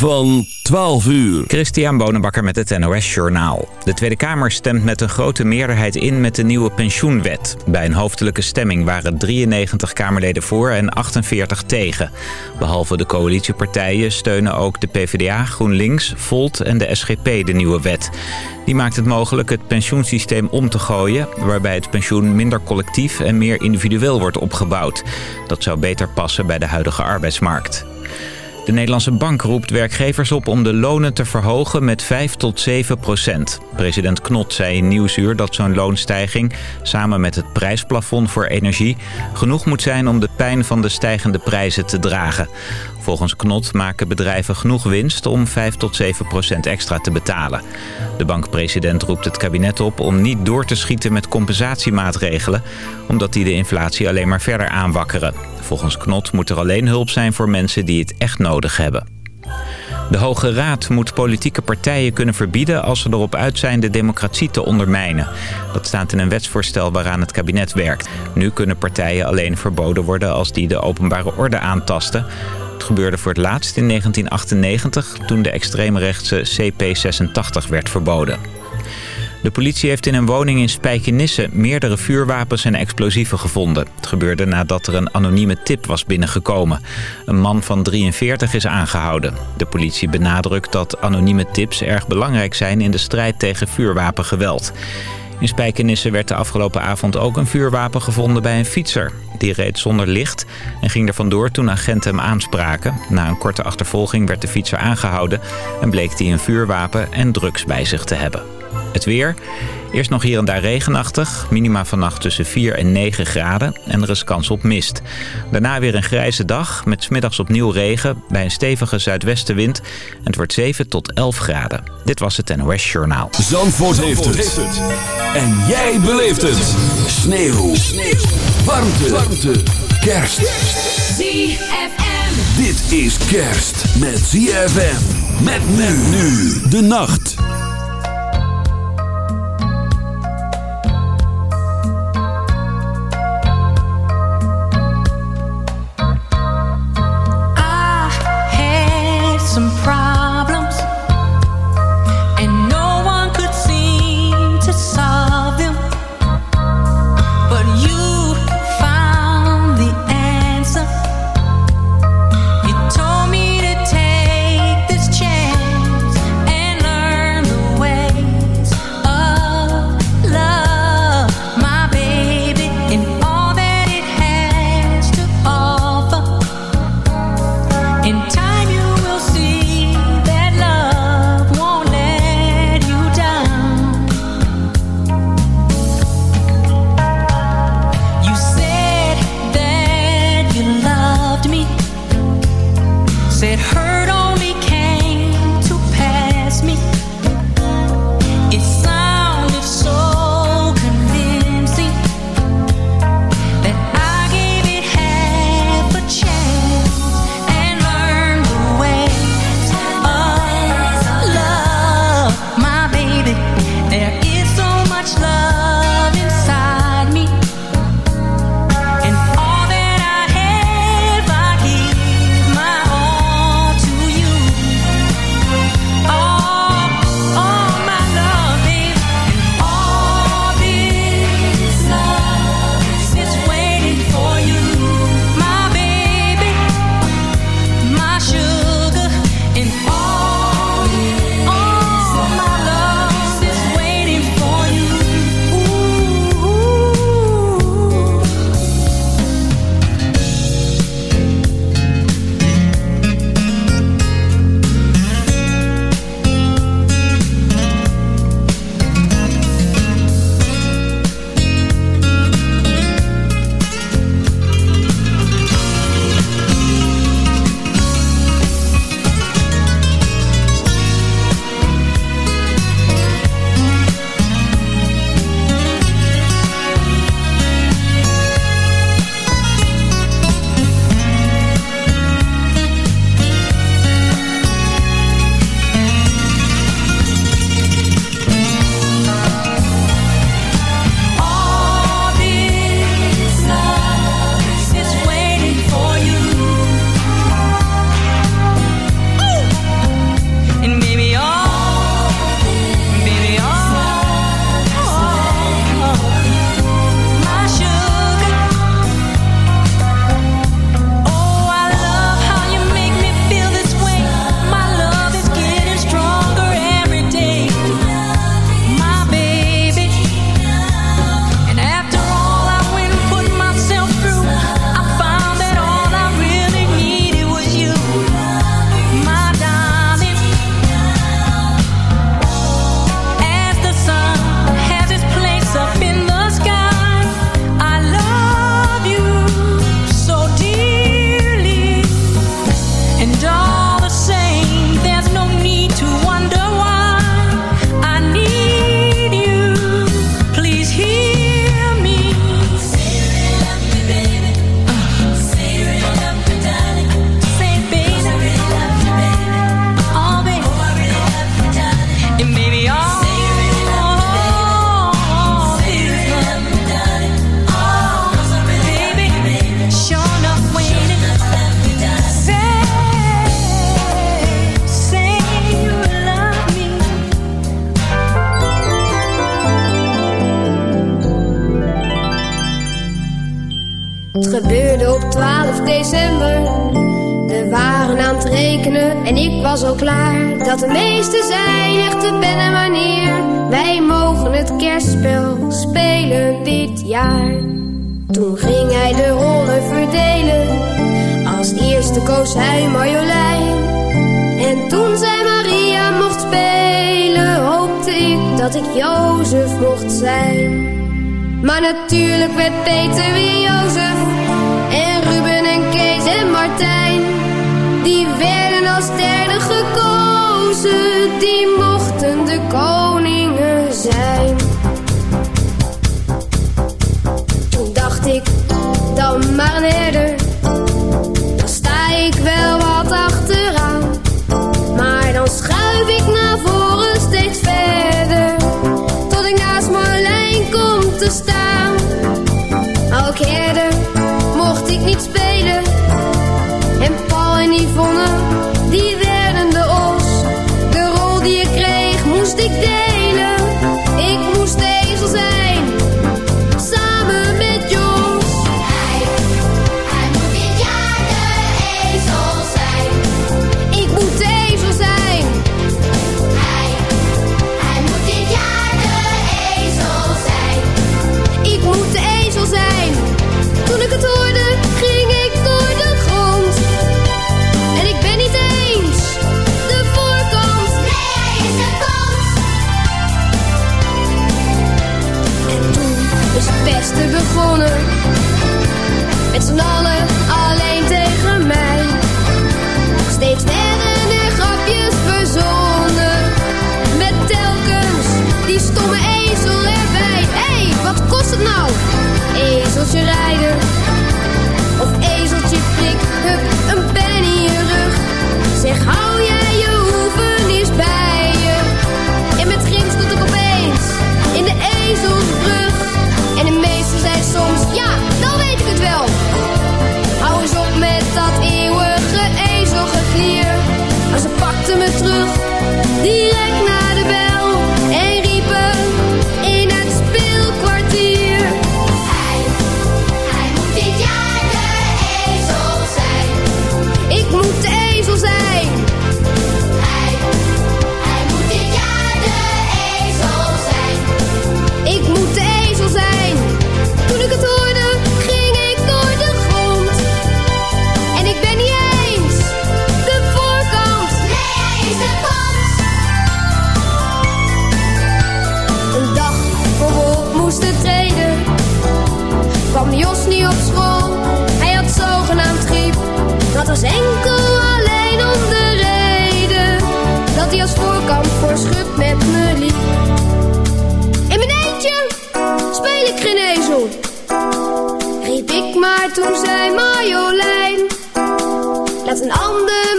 van 12 uur. Christian Bonenbakker met het NOS Journaal. De Tweede Kamer stemt met een grote meerderheid in met de nieuwe pensioenwet. Bij een hoofdelijke stemming waren 93 Kamerleden voor en 48 tegen. Behalve de coalitiepartijen steunen ook de PvdA, GroenLinks, Volt en de SGP de nieuwe wet. Die maakt het mogelijk het pensioensysteem om te gooien... waarbij het pensioen minder collectief en meer individueel wordt opgebouwd. Dat zou beter passen bij de huidige arbeidsmarkt. De Nederlandse Bank roept werkgevers op om de lonen te verhogen met 5 tot 7 procent. President Knot zei in Nieuwsuur dat zo'n loonstijging, samen met het prijsplafond voor energie, genoeg moet zijn om de pijn van de stijgende prijzen te dragen. Volgens Knot maken bedrijven genoeg winst om 5 tot 7 procent extra te betalen. De bankpresident roept het kabinet op om niet door te schieten met compensatiemaatregelen... omdat die de inflatie alleen maar verder aanwakkeren. Volgens Knot moet er alleen hulp zijn voor mensen die het echt nodig hebben. De Hoge Raad moet politieke partijen kunnen verbieden als ze erop uit zijn de democratie te ondermijnen. Dat staat in een wetsvoorstel waaraan het kabinet werkt. Nu kunnen partijen alleen verboden worden als die de openbare orde aantasten. Het gebeurde voor het laatst in 1998 toen de extreemrechtse CP86 werd verboden. De politie heeft in een woning in Spijkenisse meerdere vuurwapens en explosieven gevonden. Het gebeurde nadat er een anonieme tip was binnengekomen. Een man van 43 is aangehouden. De politie benadrukt dat anonieme tips erg belangrijk zijn in de strijd tegen vuurwapengeweld. In Spijkenisse werd de afgelopen avond ook een vuurwapen gevonden bij een fietser. Die reed zonder licht en ging er vandoor toen agenten hem aanspraken. Na een korte achtervolging werd de fietser aangehouden en bleek hij een vuurwapen en drugs bij zich te hebben. Het weer. Eerst nog hier en daar regenachtig. Minima vannacht tussen 4 en 9 graden. En er is kans op mist. Daarna weer een grijze dag met smiddags opnieuw regen bij een stevige zuidwestenwind. En het wordt 7 tot 11 graden. Dit was het NOS Journaal. Zandvoort, heeft, het. En jij beleeft het. Sneeuw. Sneeuw. Warmte. Warmte. Kerst. ZFM. Dit is kerst met ZFM. Met men nu de nacht. Some problems, De meesten zijn echte pen wanneer. Wij mogen het kerstspel spelen dit jaar. Toen ging hij de rollen verdelen. Als eerste koos hij Marjolein. En toen zij Maria mocht spelen, hoopte ik dat ik Jozef mocht zijn. Maar natuurlijk werd Peter weer Jozef. Die mochten de koningen zijn, toen dacht ik dan maar een erder, dan sta ik wel wat achteraan. Maar dan schuif ik naar voren steeds verder. Tot ik naast Marlijn kom te staan, Al keerde, mocht ik niet spelen, en Paul en die. was enkel alleen om de reden dat hij als voorkant voor schut met me liep. In mijn eentje speel ik geen ezel, riep ik maar toen zei Marjolein. Laat een ander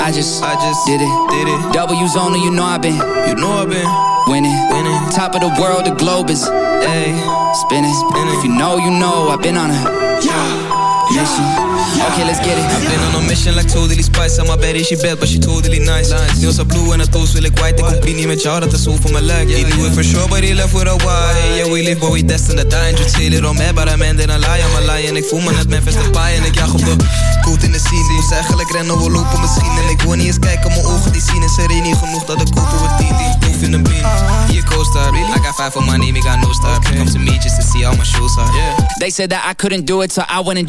I just, I just did it, did it. W's only, you know I've been, you know I've been winning, winning. Top of the world, the globe is, ayy, spinning. spinning. If you know, you know, I've been on a mission. Okay, let's get it. I've been on a mission like totally spice. I'm bad is she bad, but she totally nice. Heel zo blue en het toast wil ik white. Ik compie niet met jou, dat is hoe voor mijn lijk. Die doe ik for sure, but he left with a why. Yeah, we live, but we destined to die. And you say it on me, but I'm ending a lie. I'm a lie. En ik voel me net Memphis Depay. En ik jag op de coat in de scene. Moest eigenlijk rennen, we lopen misschien. En ik wil niet eens kijken, mijn ogen die zien. Is er één niet genoeg dat ik kopen we 10 die Move in the bean. Hier co-star. I got five for my name, I got no star. Come to me just to see how my shoes are. Yeah. They said that I couldn't do it, so I went and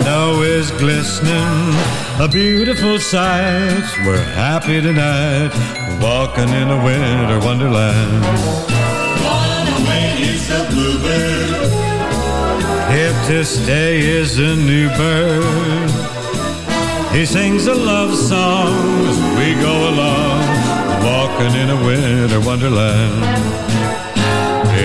Snow is glistening, a beautiful sight. We're happy tonight, walking in a winter wonderland. Away is the bluebird. Here to stay is a new bird. He sings a love song as we go along, walking in a winter wonderland.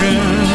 Walking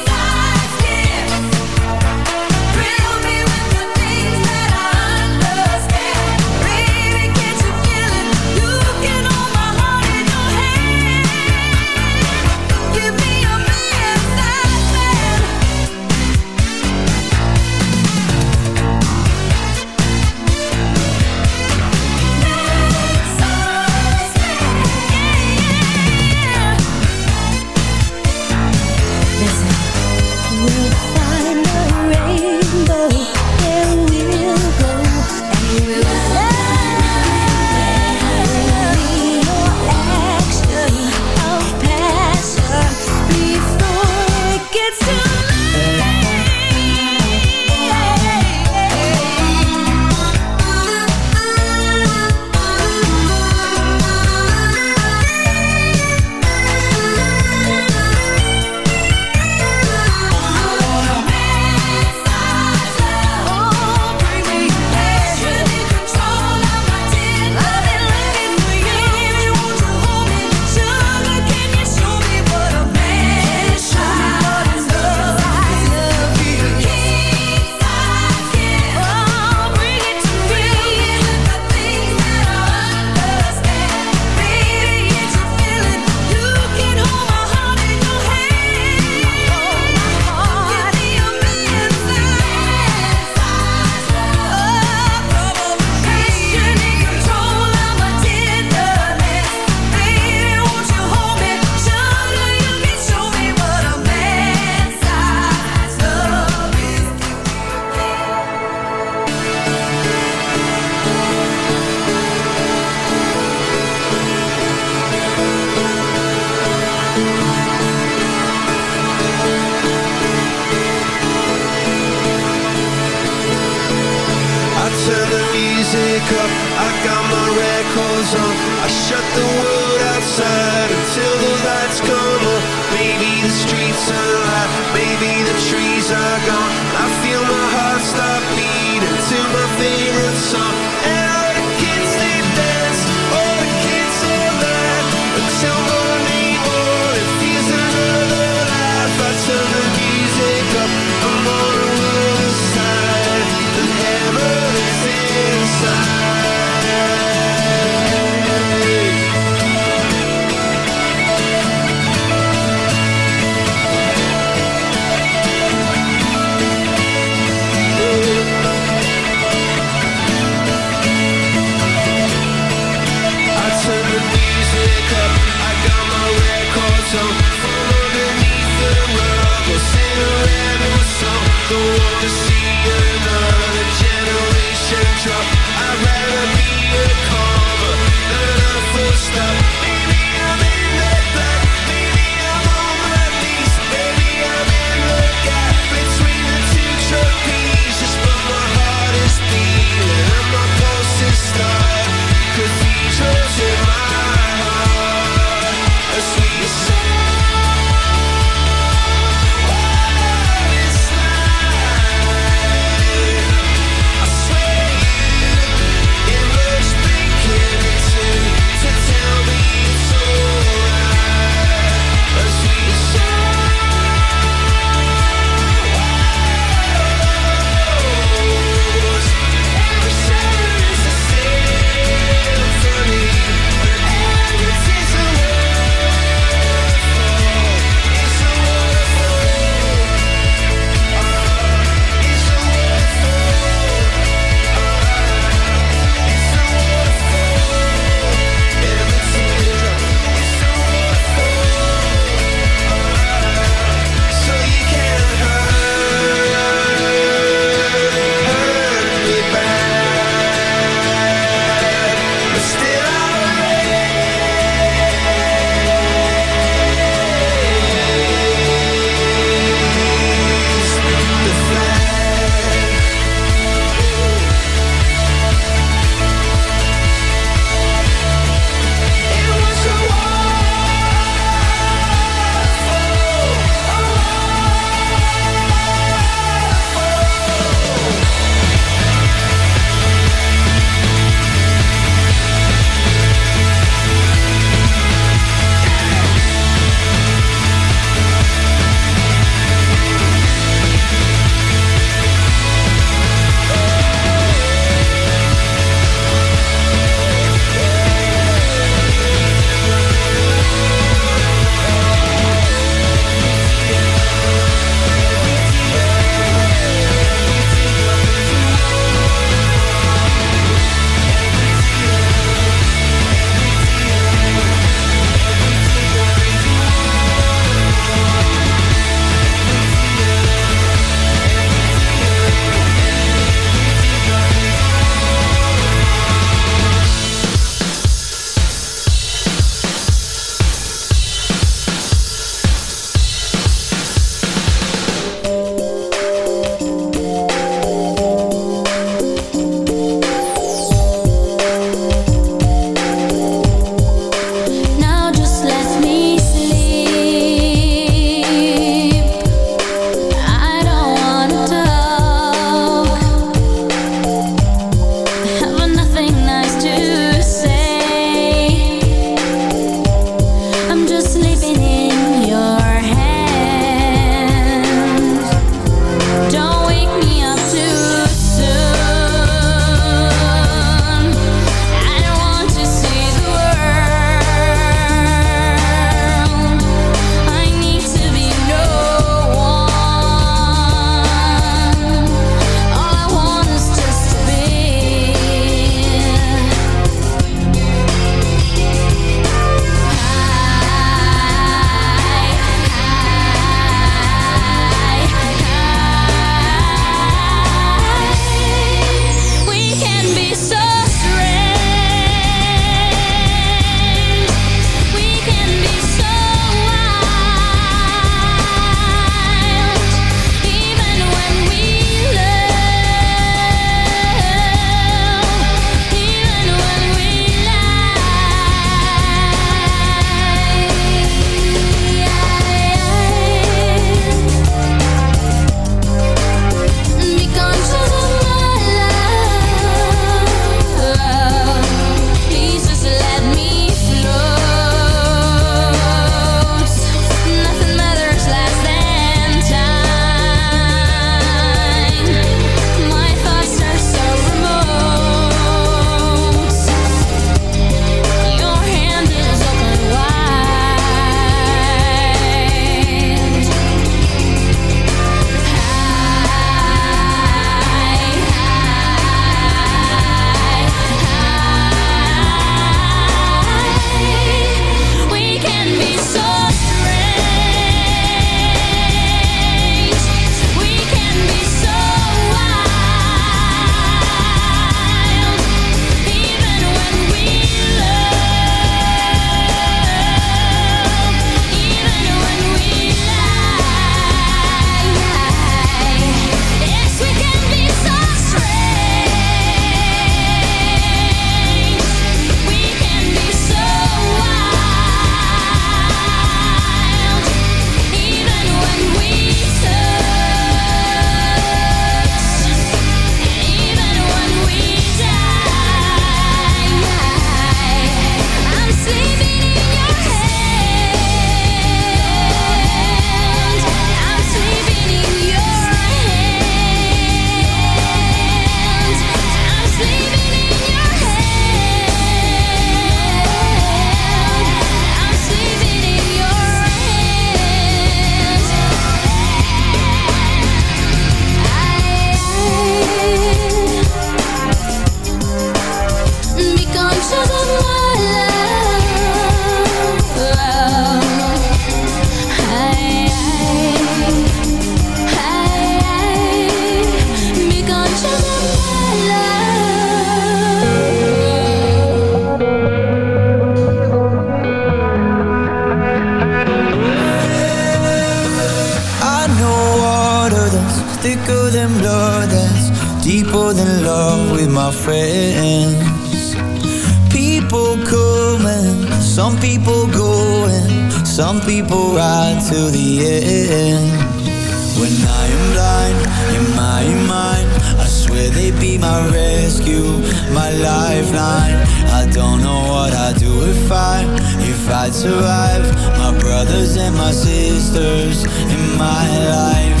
brothers and my sisters in my life.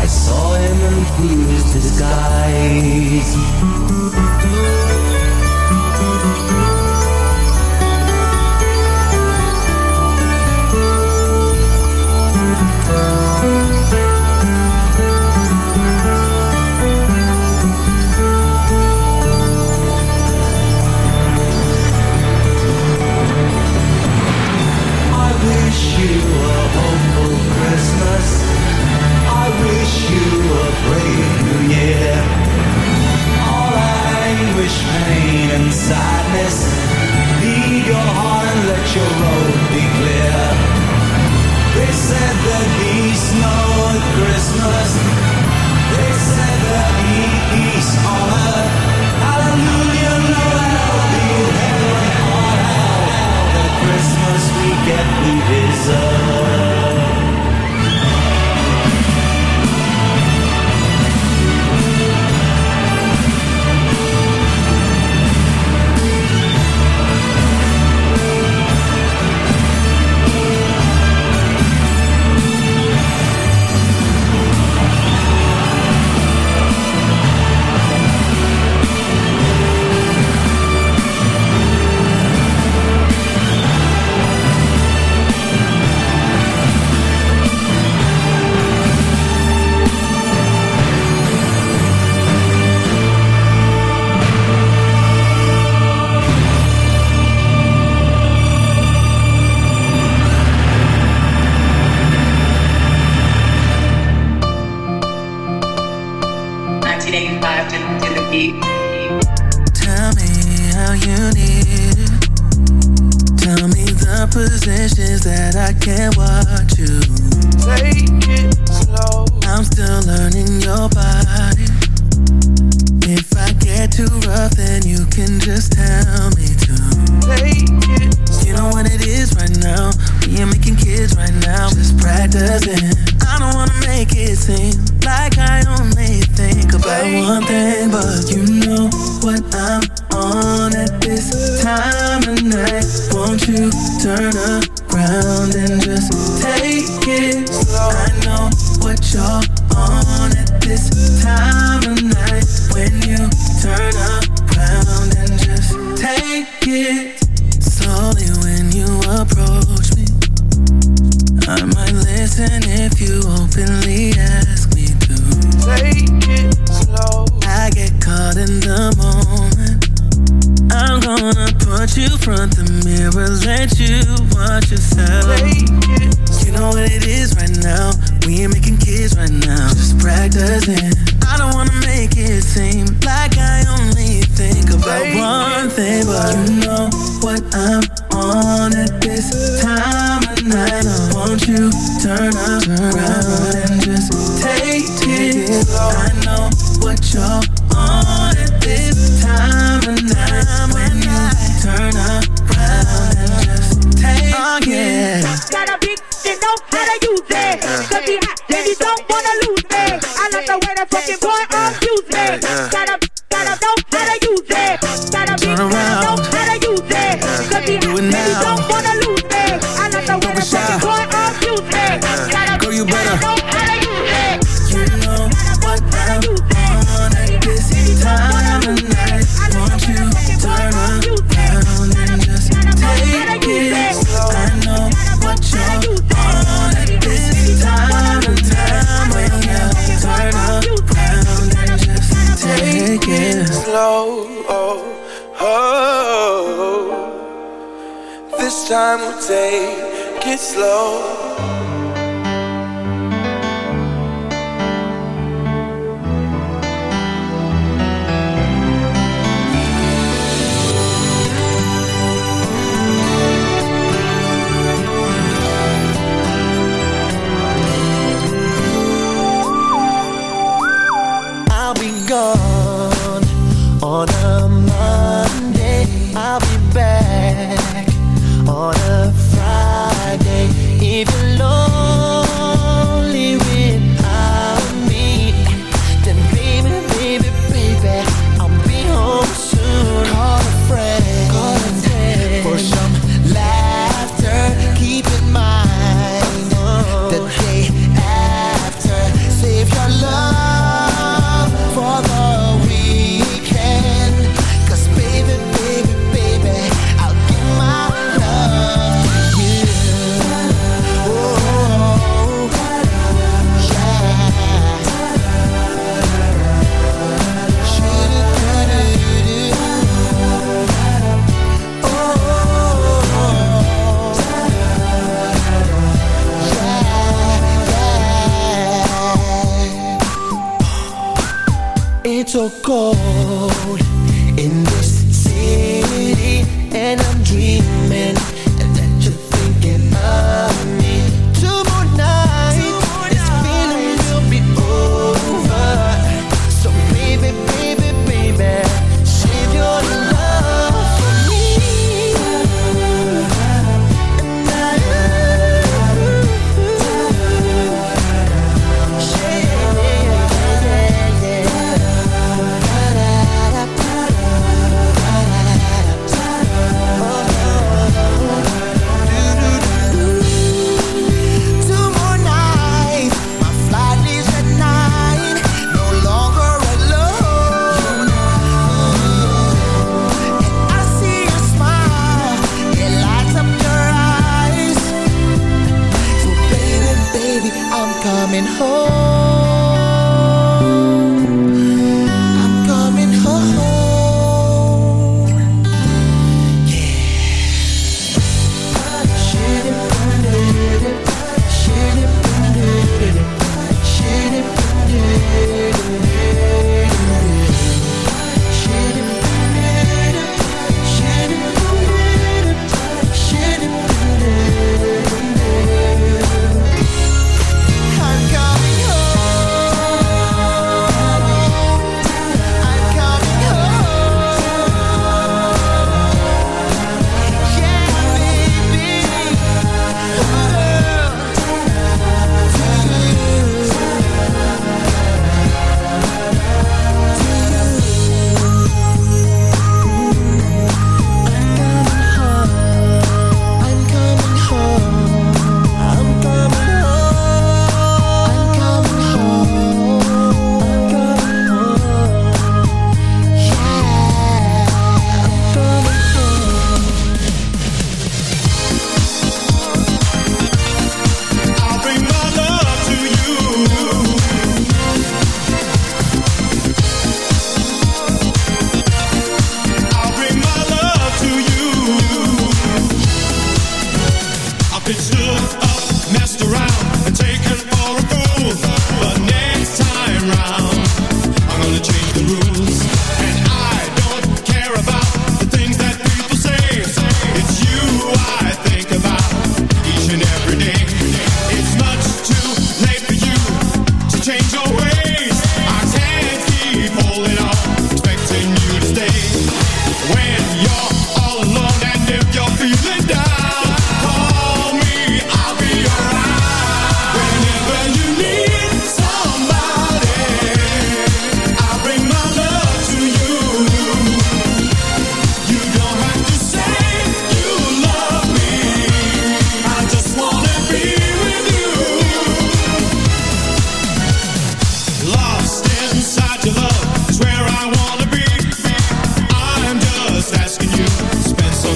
I saw him in his disguise. anguish, pain, and sadness. Lead your heart and let your road be clear. They said that peace no Christmas. They said that be peace on earth. Hallelujah, no matter be heaven on hell. The Christmas we get, we deserve. down and just take it slow. I know what you're Rocco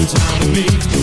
time to be.